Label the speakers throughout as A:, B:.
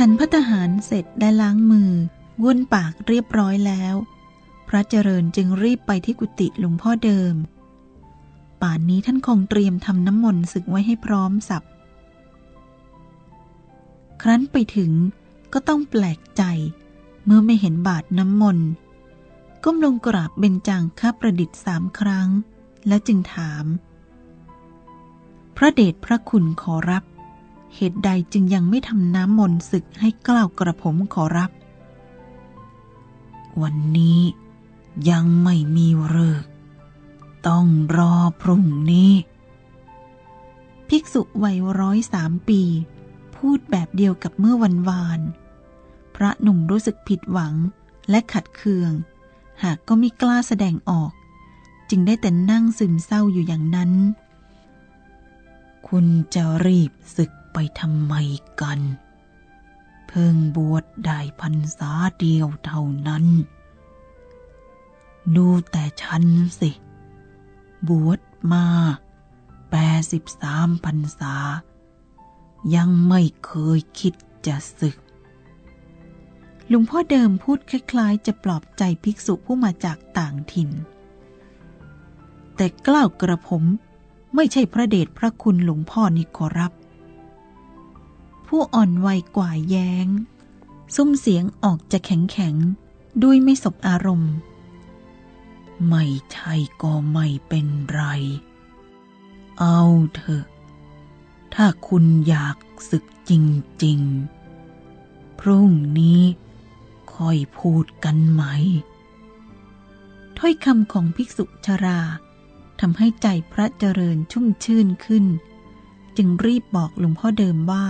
A: ฉันพัตหารเสร็จได้ล้างมือว้วนปากเรียบร้อยแล้ว พระเจริญจึงรีบไปที่กุฏิหลวงพ่อเดิม ป่านนี้ท่านคงเตรียมทำน้ำมนต์ศึกไว้ให้พร้อมสับ ครั้นไปถึงก็ต้องแปลกใจ เมื่อไม่เห็นบาทน้ำมนต์ก้มลงกราบเบญจังข้าประดิษฐ์สามครั้ง แล้วจึงถาม พระเดชพระคุณขอรับ เหตุใดจึงยังไม่ทำน้ำมนต์ศึกให้กล่าวกระผมขอรับ
B: วันนี้ยังไม่มีเลิก ต้องรอพรุ่งนี้
A: ภิกษุวัยร้อยสามปี พูดแบบเดียวกับเมื่อวันวาน พระหนุ่มรู้สึกผิดหวังและขัดเคือง หากก็ไม่กล้าแสดงออก จึงได้แต่นั่งซึมเศร้าอยู่อย่างนั้น
B: คุณจะรีบศึก ไปทำไมกัน เพิ่งบวชได้พรรษาเดียวเท่านั้น ดูแต่ฉันสิ บวชมาแปดสิบสามพรรษา ยังไม่เคยคิดจะศึก
A: ลวงพ่อเดิมพูดคล้าย ๆ จะปลอบใจภิกษุผู้มาจากต่างถิ่น แต่กล้าวกระผมไม่ใช่พระเดชพระคุณหลวงพ่อนี่ขอรับ ผู้อ่อนวัยกว่าแย้ง ซุ้มเสียงออกจะแข็งแข็งด้วยไม่สบอารมณ์
B: ไม่ใช่ก็ไม่เป็นไร เอาเถอะ ถ้าคุณอยากศึกจริง ๆ พรุ่งนี้ค่อยพูดกันไหม
A: ถ้อยคำของภิกษุชราทำให้ใจพระเจริญชุ่มชื่นขึ้น จึงรีบบอกหลวงพ่อเดิมว่า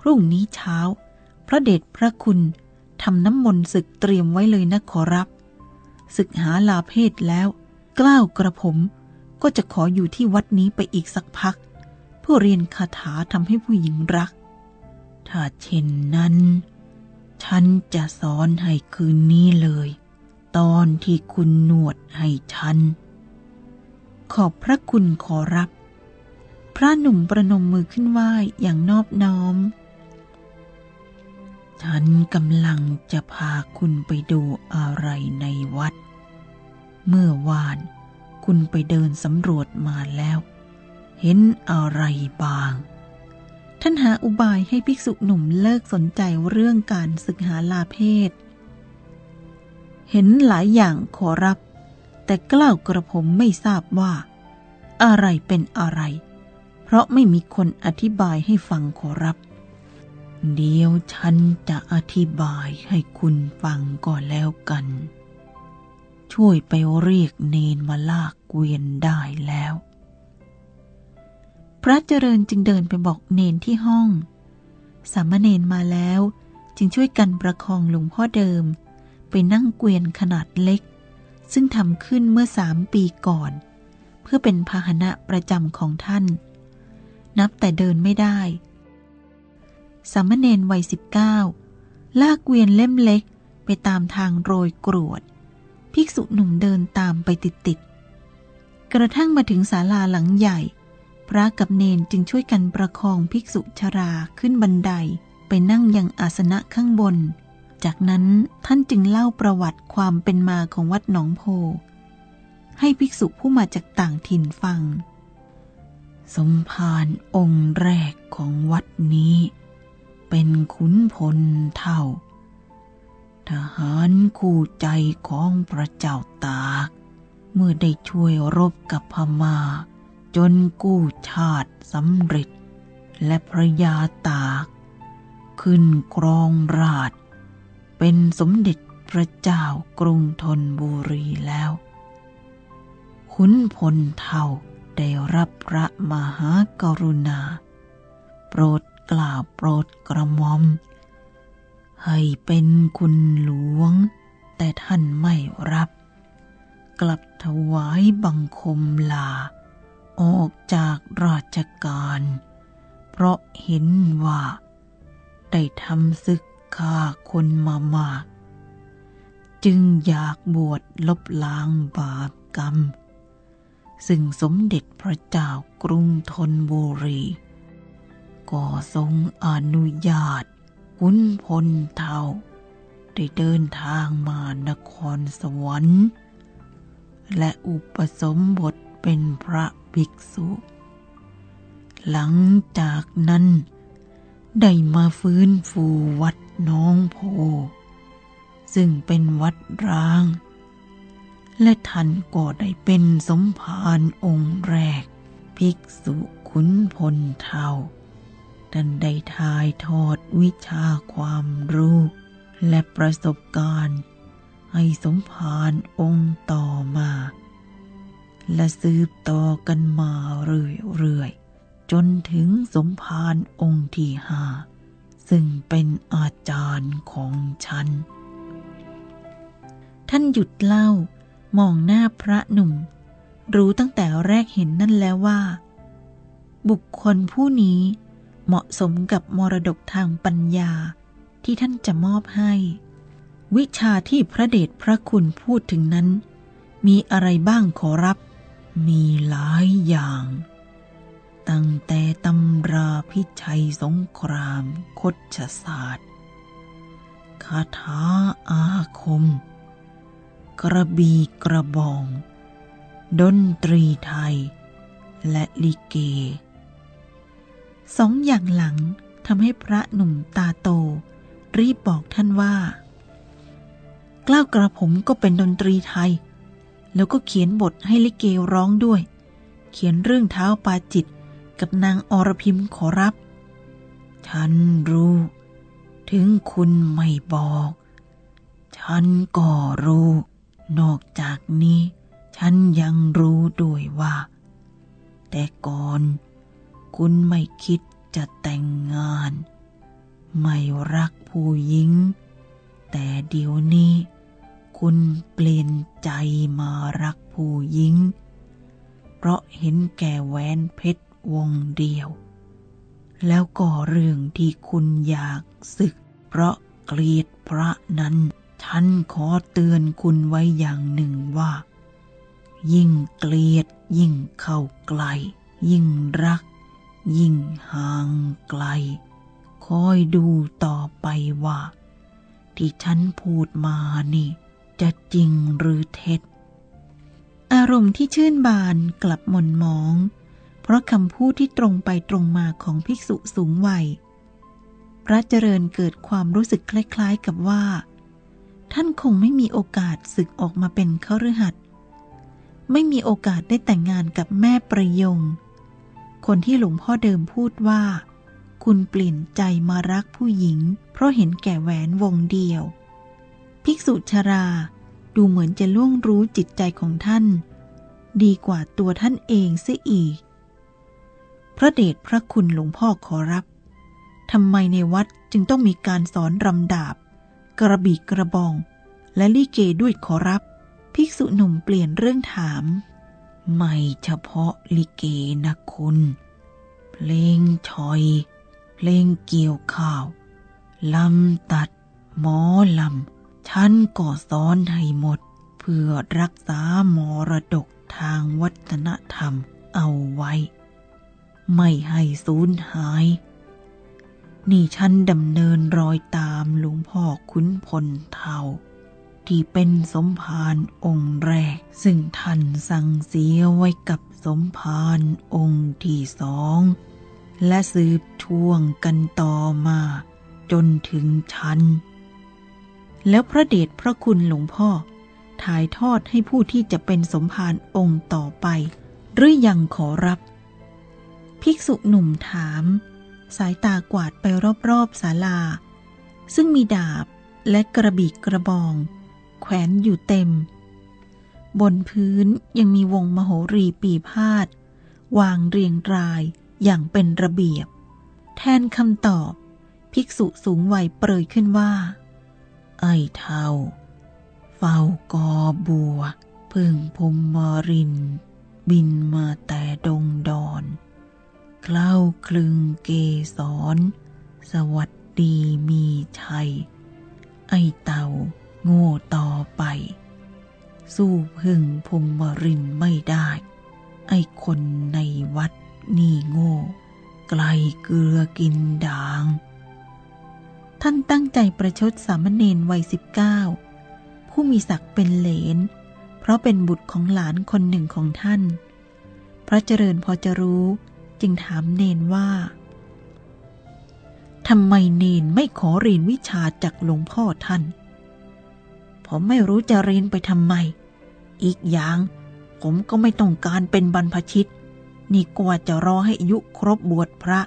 A: พรุ่งนี้เช้า พระเดชพระคุณทำน้ำมนต์ศึกเตรียมไว้เลยนะขอรับ ศึกหาลาเพศแล้ว กล้าวกระผม ก็จะขออยู่ที่วัดนี้ไปอีกสักพัก เพื่อเรียนคาถาทำให้ผู้หญิงรัก
B: ถ้าเช่นนั้น ฉันจะสอนให้คืนนี้เลย ตอนที่คุณนวดให้ฉัน
A: ขอบพระคุณขอรับ พระหนุ่มประนมมือขึ้นไหว้อย่างนอบน้อม
B: ฉันกำลังจะพาคุณไปดูอะไรในวัด เมื่อวานคุณไปเดินสำรวจมาแล้ว เห็นอะไรบ้าง
A: ท่านหาอุบายให้ภิกษุหนุ่มเลิกสนใจเรื่องการศึกหาลาเพศ เห็นหลายอย่างขอรับ แต่กล้าวกระผมไม่ทราบว่า อะไรเป็นอะไร เพราะไม่มีคนอธิบายให้ฟังขอรับ
B: เดี๋ยวฉันจะอธิบายให้คุณฟังก่อนแล้วกัน ช่วยไปเรียกเนนมาลากเกวียนได้แล้ว
A: พระเจริญจึงเดินไปบอกเนนที่ห้อง สามเณรมาแล้วจึงช่วยกันประคองหลวงพ่อเดิม ไปนั่งเกวียนขนาดเล็ก ซึ่งทำขึ้นเมื่อสามปีก่อน เพื่อเป็นพาหนะประจำของท่าน นับแต่เดินไม่ได้ สามเณรวัยสิบเก้าลากเกวียนเล่มเล็กไปตามทางโรยกรวด ภิกษุหนุ่มเดินตามไปติดๆ กระทั่งมาถึงศาลาหลังใหญ่ พระกับเนนจึงช่วยกันประคองภิกษุชราขึ้นบันไดไปนั่งยังอาสนะข้างบน จากนั้นท่านจึงเล่าประวัติความเป็นมาของวัดหนองโพ ให้ภิกษุผู้มาจากต่างถิ่นฟัง
B: สมภารองค์แรกของวัดนี้ เป็นขุนพลเท่า ทหารคู่ใจของพระเจ้าตาก เมื่อได้ช่วยรบกับพมา่า จนกู้ชาติสำเร็จ และพระยาตาก ขึ้นครองราช เป็นสมเด็จพระเจ้ากรุงธนบุรีแล้ว ขุนพลเท่าได้รับพระมหากรุณา โปรด กล่าวโปรดกระหม่อม ให้เป็นคุณหลวง แต่ท่านไม่รับ กลับถวายบังคมลา ออกจากราชการ เพราะเห็นว่า ได้ทำศึกฆ่าคนมามาก จึงอยากบวชลบล้างบาปกรรม ซึ่งสมเด็จพระเจ้ากรุงธนบุรี ก็ทรงอนุญาตขุนพลเทาได้เดินทางมานครสวรรค์ และอุปสมบทเป็นพระภิกษุ หลังจากนั้น ได้มาฟื้นฟูวัดน้องโพ ซึ่งเป็นวัดร้าง และท่านก็ได้เป็นสมภารองค์แรก ภิกษุขุนพลเท่า ท่านได้ทายทอดวิชาความรู้ และประสบการณ์ ให้สมภารองค์ต่อมา และสืบต่อกันมาเรื่อยๆ จนถึงสมภารองค์ที่ห้าซึ่งเป็นอาจารย์ของฉัน
A: ท่านหยุดเล่ามองหน้าพระหนุ่ม รู้ตั้งแต่แรกเห็นนั่นแล้วว่า บุคคลผู้นี้ เหมาะสมกับมรดกทางปัญญาที่ท่านจะมอบให้ วิชาที่พระเดชพระคุณพูดถึงนั้น มีอะไรบ้างขอรับ
B: มีหลายอย่าง ตั้งแต่ตำราพิชัยสงครามคดชศาสตร์คาถาอาคม กระบีกระบอง ดนตรีไทย และลิเก
A: สองอย่างหลังทำให้พระหนุ่มตาโต รีบบอกท่านว่า กล้าวกระผมก็เป็นดนตรีไทย แล้วก็เขียนบทให้ลิเกร้องด้วย เขียนเรื่องเท้าปาจิตกับนางอรพิมขอรับ
B: ฉันรู้ ถึงคุณไม่บอก ฉันก็รู้ นอกจากนี้ ฉันยังรู้ด้วยว่า แต่ก่อน คุณไม่คิดจะแต่งงาน ไม่รักผู้หญิง แต่เดี๋ยวนี้ คุณเปลี่ยนใจมารักผู้หญิง เพราะเห็นแก่แหวนเพชรวงเดียว แล้วก็เรื่องที่คุณอยากศึก เพราะเกลียดพระนั้น ฉันขอเตือนคุณไว้อย่างหนึ่งว่า ยิ่งเกลียดยิ่งเข้าใกล้ยิ่งรัก ยิ่งห่างไกล คอยดูต่อไปว่า ที่ฉันพูดมานี่ จะจริงหรือเท็จ
A: อารมณ์ที่ชื่นบานกลับหม่นมอง เพราะคำพูดที่ตรงไปตรงมาของภิกษุสูงวัย พระเจริญเกิดความรู้สึกคล้ายๆกับว่า ท่านคงไม่มีโอกาสศึกออกมาเป็นข้ารือหัดไม่มีโอกาสได้แต่งงานกับแม่ประยง คนที่หลวงพ่อเดิมพูดว่า คุณเปลี่ยนใจมารักผู้หญิง เพราะเห็นแก่แหวนวงเดียว ภิกษุชราดูเหมือนจะล่วงรู้จิตใจของท่าน ดีกว่าตัวท่านเองเสียอีก พระเดชพระคุณหลวงพ่อขอรับทำไมในวัดจึงต้องมีการสอนรำดาบ กระบี่กระบอง และลิเกด้วยขอรับ ภิกษุหนุ่มเปลี่ยนเรื่องถาม
B: ไม่เฉพาะลิเกนะคุณ เพลงชอย เพลงเกี่ยวข้าว ลำตัด หมอลำ ฉันก็สอนให้หมด เพื่อรักษามรดกทางวัฒนธรรมเอาไว้ ไม่ให้สูญหาย นี่ฉันดำเนินรอยตามหลวงพ่อขุนพลเทา ที่เป็นสมภารองค์แรก ซึ่งท่านสั่งเสียไว้กับสมภารองค์ที่สอง และสืบช่วงกันต่อมาจนถึงฉัน
A: แล้วพระเดชพระคุณหลวงพ่อ ถ่ายทอดให้ผู้ที่จะเป็นสมภารองค์ต่อไป หรือยังขอรับ ภิกษุหนุ่มถาม สายตากวาดไปรอบๆศาลา ซึ่งมีดาบและกระบี่กระบอง แขวนอยู่เต็ม บนพื้นยังมีวงมโหรีปีพาดวางเรียงรายอย่างเป็นระเบียบ แทนคำตอบ ภิกษุสูงวัยเปรยขึ้นว่า
B: ไอ้เทาเฝ้ากอบัว พึ่งพมมริน บินมาแต่ดงดอนเคล้าคลึงเกสร สวัสดีมีชัย ไอเต่า โง่ต่อไป สู้พึ่งพมรินไม่ได้ ไอ้คนในวัดนี่โง่ ไกลเกลือกินด่าง
A: ท่านตั้งใจประชดสามเณรวัยสิบเก้าผู้มีศักดิ์เป็นเหลน เพราะเป็นบุตรของหลานคนหนึ่งของท่าน พระเจริญพอจะรู้จึงถามเนนว่าทำไมเนนไม่ขอเรียนวิชาจากหลวงพ่อท่าน ผมไม่รู้จะเรียนไปทำไม อีกอย่าง ผมก็ไม่ต้องการเป็นบรรพชิต นี่กว่าจะรอให้อายุครบบวชพระ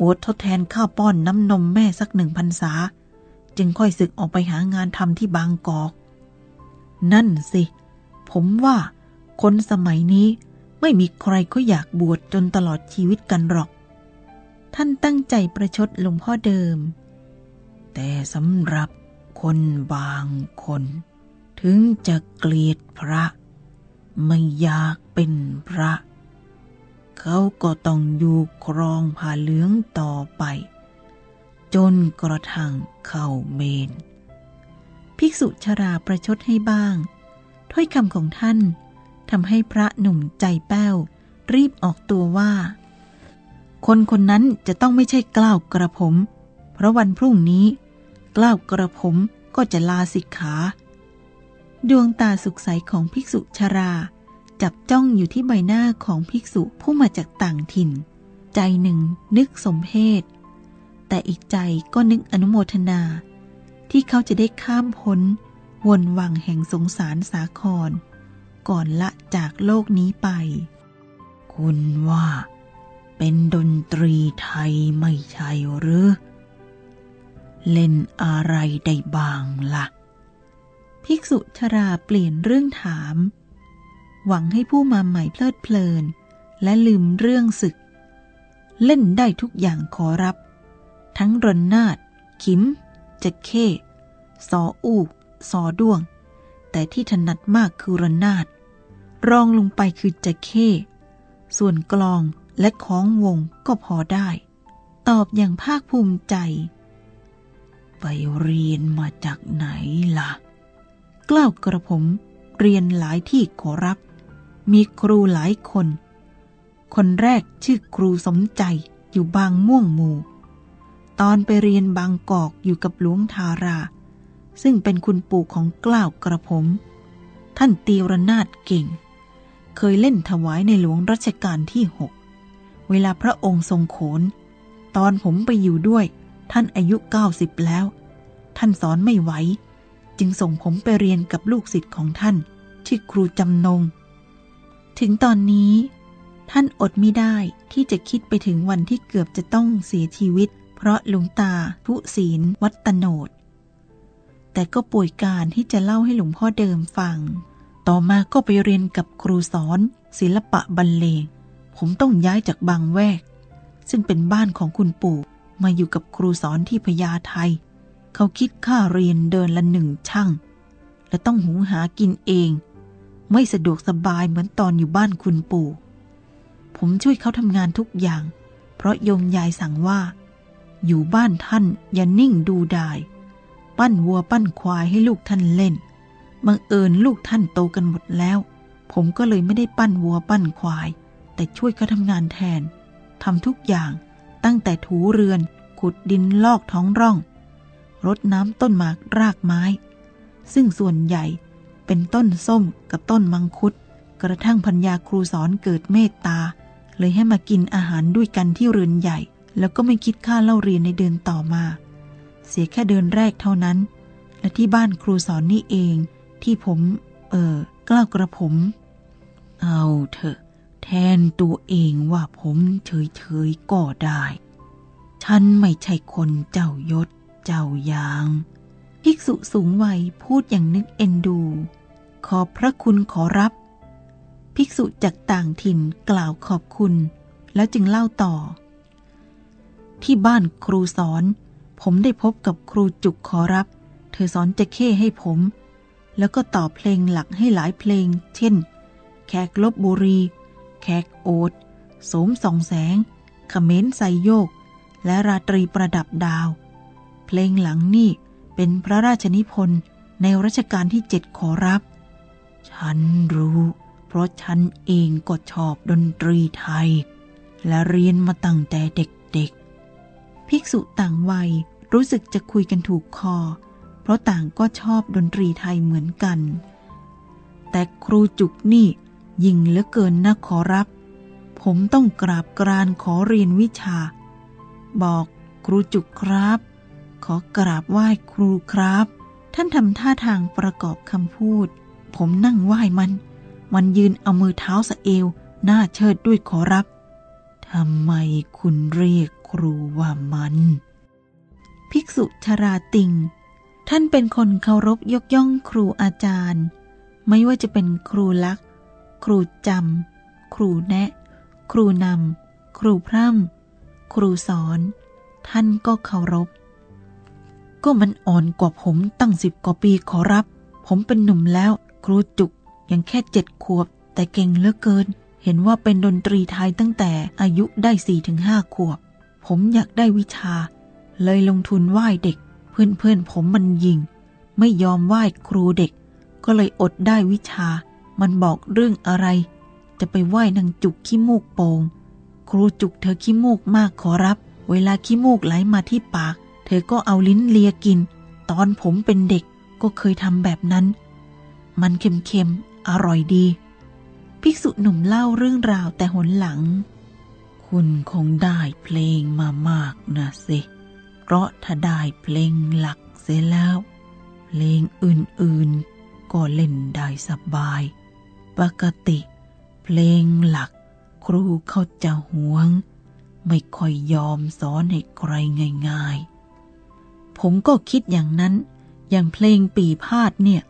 A: บวชทดแทนข้าวป้อนน้ำนมแม่สักหนึ่งพรรษา จึงค่อยศึกออกไปหางานทำที่บางกอก นั่นสิ ผมว่าคนสมัยนี้ไม่มีใครก็อยากบวชจนตลอดชีวิตกันหรอก ท่านตั้งใจประชดหลวงพ่อเดิม
B: แต่สำหรับ คนบางคน ถึงจะเกลียดพระ ไม่อยากเป็นพระ เขาก็ต้องอยู่ครองผ้าเหลืองต่อไป จนกระทั่งเข้าเมน
A: ภิกษุชราประชดให้บ้าง ถ้อยคำของท่านทำให้พระหนุ่มใจแป้ว รีบออกตัวว่า คนคนนั้นจะต้องไม่ใช่กล้าวกระผม เพราะวันพรุ่งนี้ กล้าวกระผมก็จะลาสิกขา ดวงตาสุขใสของภิกษุชรา จับจ้องอยู่ที่ใบหน้าของภิกษุผู้มาจากต่างถิ่น ใจหนึ่งนึกสมเพศ แต่อีกใจก็นึกอนุโมทนา ที่เขาจะได้ข้ามพ้น วนวังแห่งสงสารสาคร ก่อนละจากโลกนี้ไป
B: คุณว่าเป็นดนตรีไทยไม่ใช่หรือ เล่นอะไรได้บ้างละ่ะ
A: ภิกษุชราเปลี่ยนเรื่องถาม หวังให้ผู้มาใหม่เพลิดเพลิน และลืมเรื่องศึก เล่นได้ทุกอย่างขอรับ ทั้งรนนาดขิมจะเข้สออูกสอด้วง แต่ที่ถนัดมากคือรนนาดรองลงไปคือจะเข้ส่วนกลองและของวงก็พอได้ ตอบอย่างภาคภูมิใจ
B: ไปเรียนมาจากไหนล่ะ
A: กล้าวกระผมเรียนหลายที่ขอรับ มีครูหลายคน คนแรกชื่อครูสมใจอยู่บางม่วงหมู่ ตอนไปเรียนบางกอกอยู่กับหลวงทารา ซึ่งเป็นคุณปู่ของกล้าวกระผม ท่านตีรนาดเก่ง เคยเล่นถวายในหลวงรัชกาลที่หก เวลาพระองค์ทรงโขน ตอนผมไปอยู่ด้วย ท่านอายุเก้าสิบแล้ว ท่านสอนไม่ไหว จึงส่งผมไปเรียนกับลูกศิษย์ของท่าน ชื่อครูจำนง ถึงตอนนี้ ท่านอดไม่ได้ที่จะคิดไปถึงวันที่เกือบจะต้องเสียชีวิต เพราะหลวงตาทุศีล วัตโนดแต่ก็ป่วยการที่จะเล่าให้หลวงพ่อเดิมฟัง ต่อมาก็ไปเรียนกับครูสอน ศิลปะบรรเลง ผมต้องย้ายจากบางแวก ซึ่งเป็นบ้านของคุณปู่ มาอยู่กับครูสอนที่พญาไทเขาคิดค่าเรียนเดินละหนึ่งช่างและต้องหุงหากินเอง ไม่สะดวกสบายเหมือนตอนอยู่บ้านคุณปู่ ผมช่วยเขาทำงานทุกอย่าง เพราะโยมยายสั่งว่า อยู่บ้านท่านอย่านิ่งดูดาย ปั้นวัวปั้นควายให้ลูกท่านเล่น บังเอิญลูกท่านโตกันหมดแล้ว ผมก็เลยไม่ได้ปั้นวัวปั้นควาย แต่ช่วยเขาทำงานแทนทำทุกอย่าง ตั้งแต่ถูเรือน ขุดดินลอกท้องร่อง รดน้ำต้นหมากรากไม้ ซึ่งส่วนใหญ่เป็นต้นส้มกับต้นมังคุด กระทั่งพัญญาครูสอนเกิดเมตตา เลยให้มากินอาหารด้วยกันที่เรือนใหญ่ แล้วก็ไม่คิดค่าเล่าเรียนในเดือนต่อมา เสียแค่เดือนแรกเท่านั้น และที่บ้านครูสอนนี่เองที่ผม เออกล้ากระผม
B: เอาเถอะ แทนตัวเองว่าผมเฉยๆก็ได้ ฉันไม่ใช่คนเจ้ายศเจ้ายาง
A: ภิกษุสูงวัยพูดอย่างนึกเอ็นดู ขอบพระคุณขอรับ ภิกษุจากต่างถิ่นกล่าวขอบคุณ แล้วจึงเล่าต่อ ที่บ้านครูสอน ผมได้พบกับครูจุกขอรับ เธอสอนจะเข้ให้ผม แล้วก็ต่อเพลงหลักให้หลายเพลง เช่น แขกลบบุรี แขกโอดสมสองแสงขเขมนไซโยก และราตรีประดับดาว เพลงหลังนี่เป็นพระราชนิพนธ์ในรัชกาลที่เจ็ดขอรับ
B: ฉันรู้ เพราะฉันเองก็ชอบดนตรีไทย และเรียนมาตั้งแต่เด็ก
A: ๆ ภิกษุต่างวัยรู้สึกจะคุยกันถูกคอ เพราะต่างก็ชอบดนตรีไทยเหมือนกัน แต่ครูจุกนี่ ยิ่งเหลือเกินนะขอรับ ผมต้องกราบกรานขอเรียนวิชา บอกครูจุกครับ ขอกราบไหว้ครูครับ ท่านทำท่าทางประกอบคำพูด ผมนั่งไหว้มัน มันยืนเอามือเท้าสะเอว หน้าเชิดด้วยขอรับ
B: ทำไมคุณเรียกครูว่ามัน
A: ภิกษุชราติง ท่านเป็นคนเคารพยกย่องครูอาจารย์ ไม่ว่าจะเป็นครูลักษ ครูจำ ครูแนะ ครูนำ ครูพร่ำ ครูสอน ท่านก็เคารพ ก็มันอ่อนกว่าผมตั้งสิบกว่าปีขอรับ ผมเป็นหนุ่มแล้ว ครูจุกยังแค่เจ็ดขวบ แต่เก่งเหลือเกิน เห็นว่าเป็นดนตรีไทยตั้งแต่อายุได้สี่ถึงห้าขวบ ผมอยากได้วิชา เลยลงทุนไหว้เด็ก เพื่อนเพื่อนผมมันยิง ไม่ยอมไหว้ครูเด็ก ก็เลยอดได้วิชา มันบอกเรื่องอะไร จะไปไหว้นางจุกขี้มูกโปงครูจุกเธอขี้มูกมากขอรับ เวลาขี้มูกไหลมาที่ปาก เธอก็เอาลิ้นเลียกิน ตอนผมเป็นเด็กก็เคยทำแบบนั้น มันเค็มๆ อร่อยดี ภิกษุหนุ่มเล่าเรื่องราวแต่หนหลัง
B: คุณคงได้เพลงมามากนะสิ เพราะถ้าได้เพลงหลักเสียแล้ว เพลงอื่นๆ ก็เล่นได้สบาย ปกติ เพลงหลัก ครูเขาจะหวง ไม่ค่อยยอมสอนให้ใครง่าย
A: ๆ ผมก็คิดอย่างนั้น อย่างเพลงปีพาดเนี่ย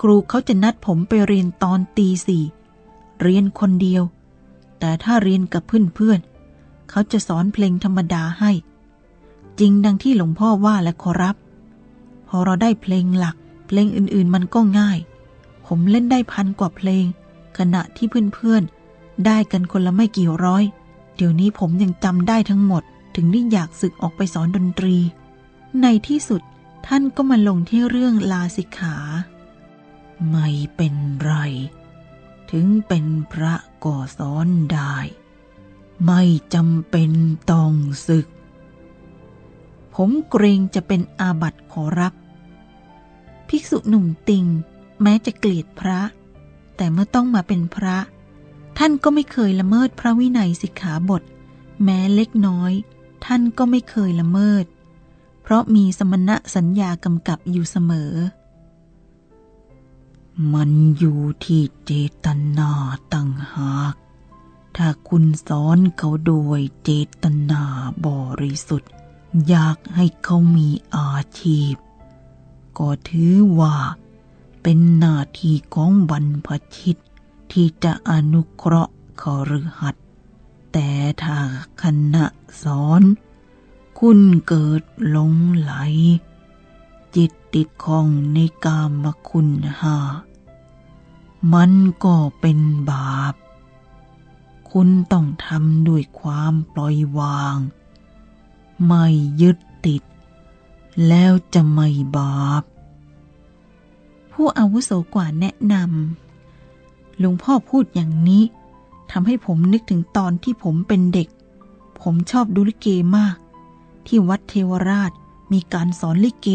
A: ครูเขาจะนัดผมไปเรียนตอนตีสี่เรียนคนเดียว แต่ถ้าเรียนกับเพื่อนๆเขาจะสอนเพลงธรรมดาให้ จริงดังที่หลวงพ่อว่าและขอรับ พอเราได้เพลงหลัก เพลงอื่นๆมันก็ง่าย ผมเล่นได้พันกว่าเพลง ขณะที่เพื่อนๆ ได้กันคนละไม่กี่ร้อย เดี๋ยวนี้ผมยังจำได้ทั้งหมด ถึงได้อยากศึกออกไปสอนดนตรี ในที่สุดท่านก็มาลงที่เรื่องลาสิกขา
B: ไม่เป็นไร ถึงเป็นพระก็สอนได้ ไม่จำเป็นต้องศึก
A: ผมเกรงจะเป็นอาบัติขอรับ ภิกษุหนุ่มติง แม้จะเกลียดพระ แต่เมื่อต้องมาเป็นพระ ท่านก็ไม่เคยละเมิดพระวินัยสิกขาบท แม้เล็กน้อย ท่านก็ไม่เคยละเมิด เพราะมีสมณะสัญญากำกับอยู่เสมอ
B: มันอยู่ที่เจตนาตั้งหากถ้าคุณสอนเขาโดยเจตนาบริสุทธิ์ อยากให้เขามีอาชีพ ก็ถือว่า เป็นหน้าที่ของบรรพชิต ที่จะอนุเคราะห์เขารือหัดแต่ถ้าคณะสอน คุณเกิดหลงไหล จิตติดข้องในกามคุณหา มันก็เป็นบาป คุณต้องทำด้วยความปล่อยวาง ไม่ยึดติด แล้วจะไม่บาป
A: ผู้อาวุโสกว่าแนะนำหลวงพ่อพูดอย่างนี้ทำให้ผมนึกถึงตอนที่ผมเป็นเด็ก ผมชอบดูลิเกมาก ที่วัดเทวราชมีการสอนลิเก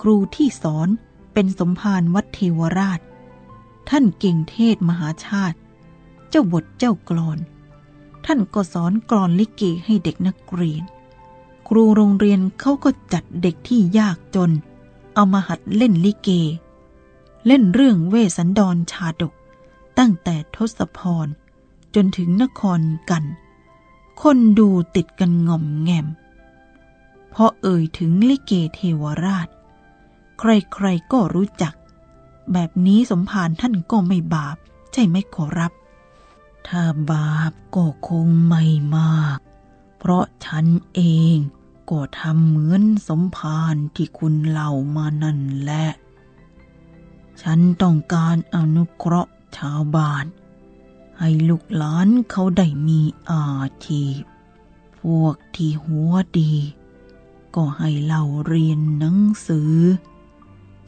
A: ครูที่สอนเป็นสมภารวัดเทวราช ท่านเก่งเทศมหาชาติ เจ้าบทเจ้ากรอน ท่านก็สอนกรอนลิเกให้เด็กนักเรียน ครูโรงเรียนเขาก็จัดเด็กที่ยากจน เอามาหัดเล่นลิเก เล่นเรื่องเวสันดรชาดก ตั้งแต่ทศพร จนถึงนครกัน คนดูติดกันง่อมแงม พอเอ่ยถึงลิเกเทวราช ใครๆก็รู้จัก แบบนี้สมภารท่านก็ไม่บาป ใช่ไหมขอรับ
B: ถ้าบาปก็คงไม่มาก เพราะฉันเอง ก็ทำเหมือนสมภารที่คุณเล่ามานั่นแหละ ฉันต้องการอนุเคราะห์ชาวบ้าน ให้ลูกหลานเขาได้มีอาชีพ พวกที่หัวดี ก็ให้เราเรียนหนังสือ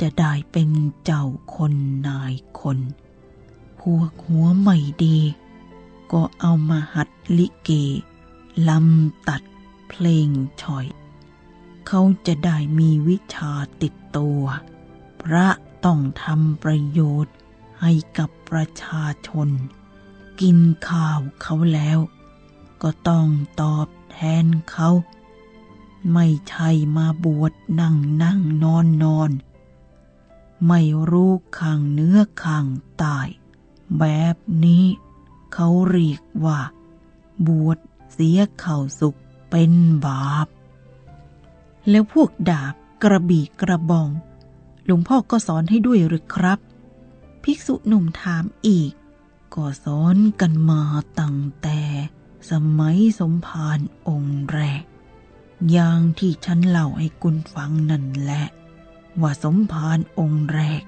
B: จะได้เป็นเจ้าคนนายคน พวกหัวไม่ดี ก็เอามาหัดลิเกลำตัด เพลงฉ่อย เขาจะได้มีวิชาติดตัว พระต้องทำประโยชน์ให้กับประชาชน กินข้าวเขาแล้ว ก็ต้องตอบแทนเขา ไม่ใช่มาบวชนั่งนั่งนอนนอน ไม่รู้ข้างเนื้อข้างตาย แบบนี้เขาเรียกว่า บวชเสียเข่าสุข เป็นบาป
A: แล้วพวกดาบกระบี่กระบอง หลวงพ่อก็สอนให้ด้วยหรือครับ ภิกษุหนุ่มถามอีก
B: ก็สอนกันมาตั้งแต่สมัยสมภารองค์แรก อย่างที่ฉันเล่าให้คุณฟังนั่นแหละ ว่าสมภารองค์แรก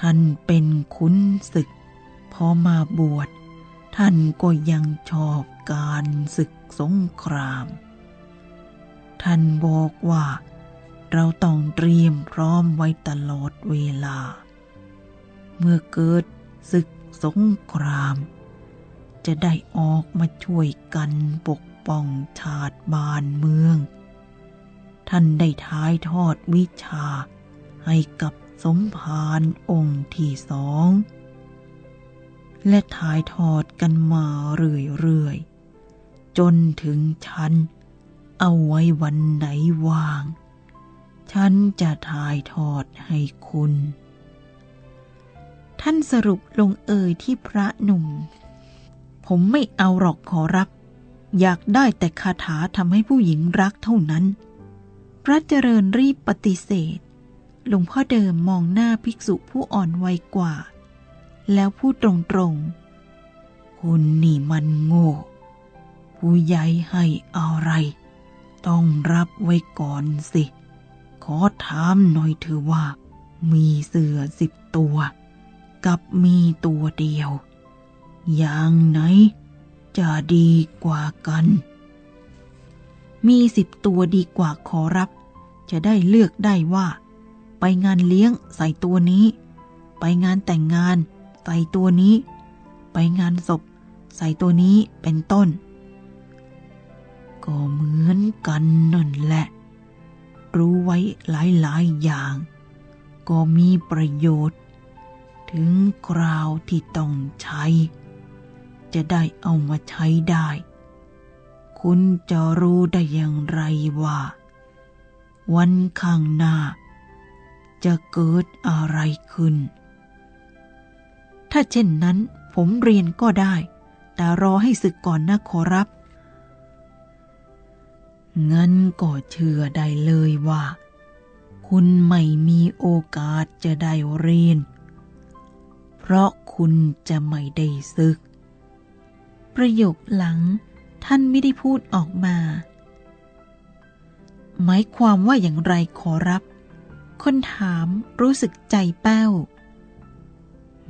B: ท่านเป็นขุนศึก พอมาบวช ท่านก็ยังชอบการศึก สงคราม ท่านบอกว่า เราต้องเตรียมพร้อมไว้ตลอดเวลา เมื่อเกิดศึกสงคราม จะได้ออกมาช่วยกันปกป้องชาติบ้านเมือง ท่านได้ท้ายทอดวิชาให้กับสมภารองค์ที่สอง และถ่ายทอดกันมาเรื่อยๆ จนถึงฉัน เอาไว้วันไหนว่าง ฉันจะถ่ายทอดให้คุณ
A: ท่านสรุปลงเอ่ยที่พระหนุ่ม ผมไม่เอาหรอกขอรับ อยากได้แต่คาถาทำให้ผู้หญิงรักเท่านั้น พระเจริญรีบปฏิเสธ หลวงพ่อเดิมมองหน้าภิกษุผู้อ่อนวัยกว่า แล้วพูดตรง
B: ๆ คุณนี่มันโง่ ผู้ใหญ่ให้อะไร ต้องรับไว้ก่อนสิ ขอถามหน่อยเถอะว่า มีเสือสิบตัว กับมีตัวเดียว อย่างไหน จะดีกว่ากัน
A: มีสิบตัวดีกว่าขอรับ จะได้เลือกได้ว่า ไปงานเลี้ยงใส่ตัวนี้ ไปงานแต่งงาน ใส่ตัวนี้ ไปงานศพ ใส่ตัวนี้เป็นต้น
B: ก็เหมือนกันนั่นแหละ รู้ไว้หลายๆอย่าง ก็มีประโยชน์ ถึงคราวที่ต้องใช้ จะได้เอามาใช้ได้ คุณจะรู้ได้อย่างไรว่า วันข้างหน้า จะเกิดอะไรขึ้น
A: ถ้าเช่นนั้นผมเรียนก็ได้ แต่รอให้ศึกก่อนนะขอรับ
B: งั้นก็เชื่อได้เลยว่า คุณไม่มีโอกาสจะได้เรียน เพราะคุณจะไม่ได้ศึก
A: ประโยคหลังท่านไม่ได้พูดออกมา หมายความว่าอย่างไรขอรับ คนถามรู้สึกใจแป้ว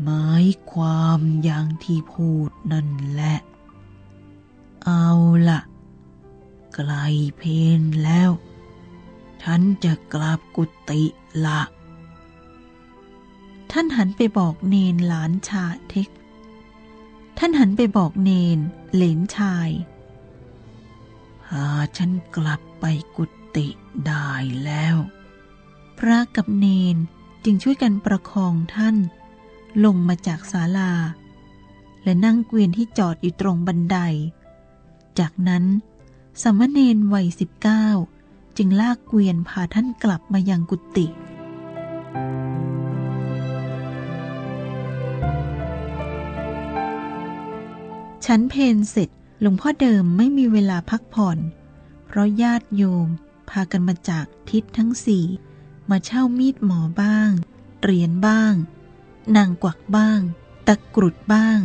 B: หมายความอย่างที่พูดนั่นแหละ เอาละ ไกลเพนแล้ว ฉันจะกลับกุฏิละ
A: ท่านหันไปบอกเนนหลานชาเทค ท่านหันไปบอกเนนเหลนชาย
B: พาฉันกลับไปกุฏิได้แล้ว
A: พระกับเนนจึงช่วยกันประคองท่าน ลงมาจากศาลา และนั่งเกวียนที่จอดอยู่ตรงบันได จากนั้น สมณเณรวัยสิบเก้าจึงลากเกวียนพาท่านกลับมายังกุฏิชั้นเพนเสร็จหลวงพ่อเดิมไม่มีเวลาพักผ่อน เพราะญาติโยม พากันมาจากทิศทั้งสี่ มาเช่ามีดหมอบ้าง เหรียญบ้าง นางกวักบ้าง ตะกรุดบ้าง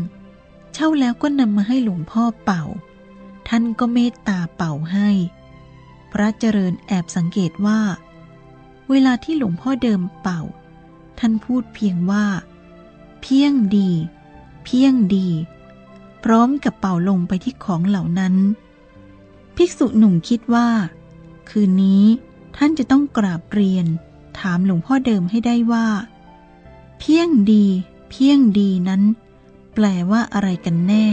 A: เช่าแล้วก็นำมาให้หลวงพ่อเป่า ท่านก็เมตตาเป่าให้ พระเจริญแอบสังเกตว่า เวลาที่หลวงพ่อเดิมเป่า ท่านพูดเพียงว่า เพียงดี เพียงดี พร้อมกับเป่าลงไปที่ของเหล่านั้น ภิกษุหนุ่มคิดว่า คืนนี้ท่านจะต้องกราบเรียน ถามหลวงพ่อเดิมให้ได้ว่า เพียงดี เพียงดีนั้น แปลว่าอะไรกันแน่